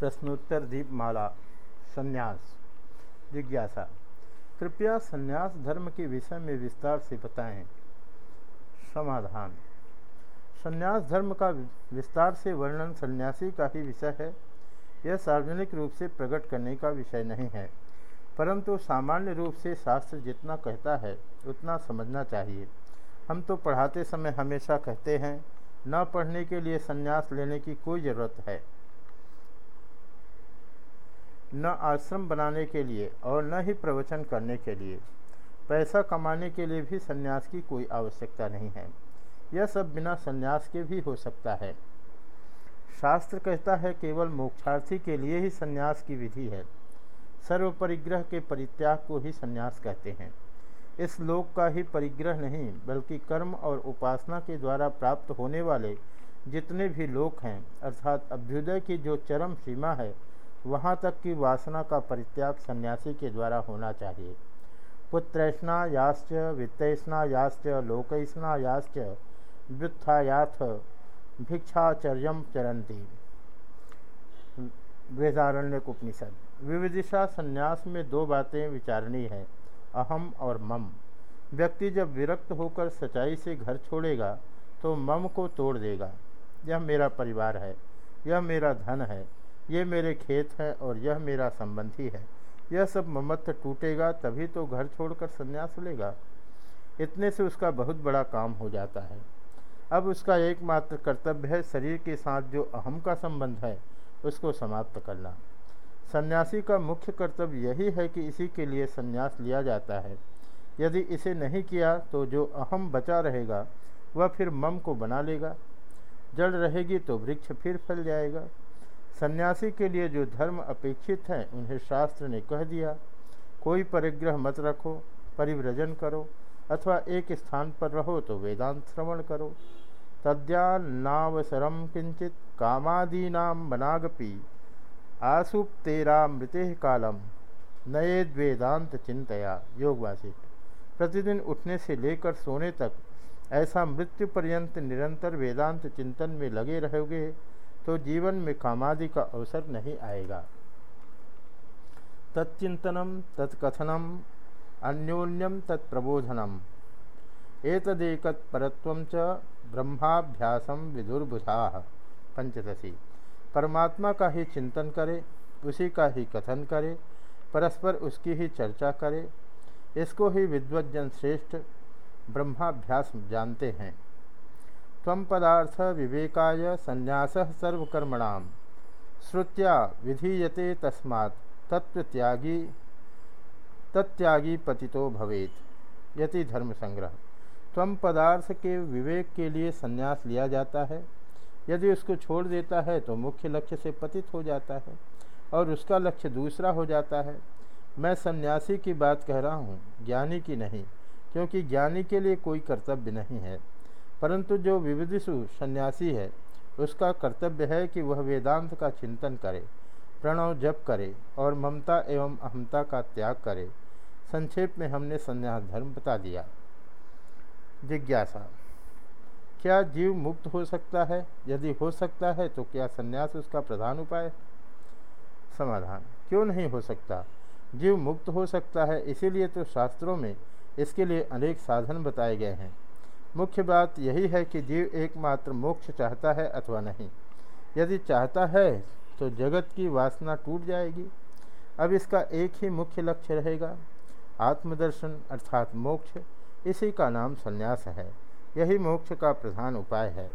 प्रश्नोत्तर दीपमाला, संन्यास, जिज्ञासा। कृपया संन्यास धर्म के विषय में विस्तार से बताएँ। समाधान। संन्यास धर्म का विस्तार से वर्णन सन्यासी का ही विषय है। यह सार्वजनिक रूप से प्रकट करने का विषय नहीं है। परंतु सामान्य रूप से शास्त्र जितना कहता है, उतना समझना चाहिए। हम तो पढ़ाते समय हमेशा कहते हैं, न पढ़ने के लिए संन्यास लेने की कोई ज़रूरत है। न आश्रम बनाने के लिए और न ही प्रवचन करने के लिए। पैसा कमाने के लिए भी संन्यास की कोई आवश्यकता नहीं है। यह सब बिना संन्यास के भी हो सकता है। शास्त्र कहता है, केवल मोक्षार्थी के लिए ही संन्यास की विधि है। सर्व परिग्रह के परित्याग को ही संन्यास कहते हैं। इस लोक का ही परिग्रह नहीं, बल्कि कर्म और उपासना के द्वारा प्राप्त होने वाले जितने भी लोक हैं, अर्थात अभ्युदय की जो चरम सीमा है वहाँ तक की वासना का परित्याग सन्यासी के द्वारा होना चाहिए। पुत्रैष्णा याश्च वित्तैष्णा याश्च लोकैष्णा याश्च व्युत्थायाथ भिक्षाचर्य चरंती वेदारण्य उपनिषद विविदिशा संन्यास में दो बातें विचारणी है, अहम और मम। व्यक्ति जब विरक्त होकर सच्चाई से घर छोड़ेगा तो मम को तोड़ देगा। यह मेरा परिवार है, यह मेरा धन है। ये मेरे खेत हैं और यह मेरा संबंधी है। यह सब ममत्व टूटेगा, तभी तो घर छोड़कर संन्यास लेगा। इतने से उसका बहुत बड़ा काम हो जाता है। अब उसका एकमात्र कर्तव्य है शरीर के साथ जो अहम का संबंध है, उसको समाप्त करना। सन्यासी का मुख्य कर्तव्य यही है कि इसी के लिए संन्यास लिया जाता है। यदि इसे नहीं किया तो जो अहम बचा रहेगा, वह फिर मम को बना लेगा। जड़ रहेगी तो वृक्ष फिर फैल जाएगा। सन्यासी के लिए जो धर्म अपेक्षित हैं, उन्हें शास्त्र ने कह दिया, कोई परिग्रह मत रखो, परिव्रजन करो, अथवा एक स्थान पर रहो तो वेदांत श्रवण करो। तद्यावसरम किंचित कामादीना बनागपी तेरा मृते कालम नए वेदांत चिंतया। योगवासी, प्रतिदिन उठने से लेकर सोने तक ऐसा मृत्यु पर्यंत निरंतर वेदांत चिंतन में लगे रहोगे तो जीवन में कामादि का अवसर नहीं आएगा। तत्चिंतनम तत्कथनम, अन्योन्यम, तत्प्रबोधनम। एतदेक परत्व च ब्रह्माभ्यासम विदुर्बुधा पंचदशी। परमात्मा का ही चिंतन करे, उसी का ही कथन करे, परस्पर उसकी ही चर्चा करे, इसको ही विद्वजन श्रेष्ठ ब्रह्माभ्यास जानते हैं। तम पदार्थ विवेकाय संन्यास सर्वकर्मणाम। श्रुत्या विधीयते तस्मात् तत्वत्यागी तत्यागी पतितो भवेत। यति धर्म संग्रह तम पदार्थ के विवेक के लिए संन्यास लिया जाता है। यदि उसको छोड़ देता है तो मुख्य लक्ष्य से पतित हो जाता है और उसका लक्ष्य दूसरा हो जाता है। मैं सन्यासी की बात कह रहा हूँ, ज्ञानी की नहीं, क्योंकि ज्ञानी के लिए कोई कर्तव्य नहीं है। परंतु जो विविधिशु सन्यासी है, उसका कर्तव्य है कि वह वेदांत का चिंतन करे, प्रणव जप करे और ममता एवं अहमता का त्याग करे। संक्षेप में हमने संन्यास धर्म बता दिया। जिज्ञासा। क्या जीव मुक्त हो सकता है? यदि हो सकता है तो क्या संन्यास उसका प्रधान उपाय समाधान। क्यों नहीं हो सकता? जीव मुक्त हो सकता है, इसीलिए तो शास्त्रों में इसके लिए अनेक साधन बताए गए हैं। मुख्य बात यही है कि जीव एकमात्र मोक्ष चाहता है अथवा नहीं। यदि चाहता है तो जगत की वासना टूट जाएगी। अब इसका एक ही मुख्य लक्ष्य रहेगा, आत्मदर्शन अर्थात मोक्ष। इसी का नाम संन्यास है। यही मोक्ष का प्रधान उपाय है।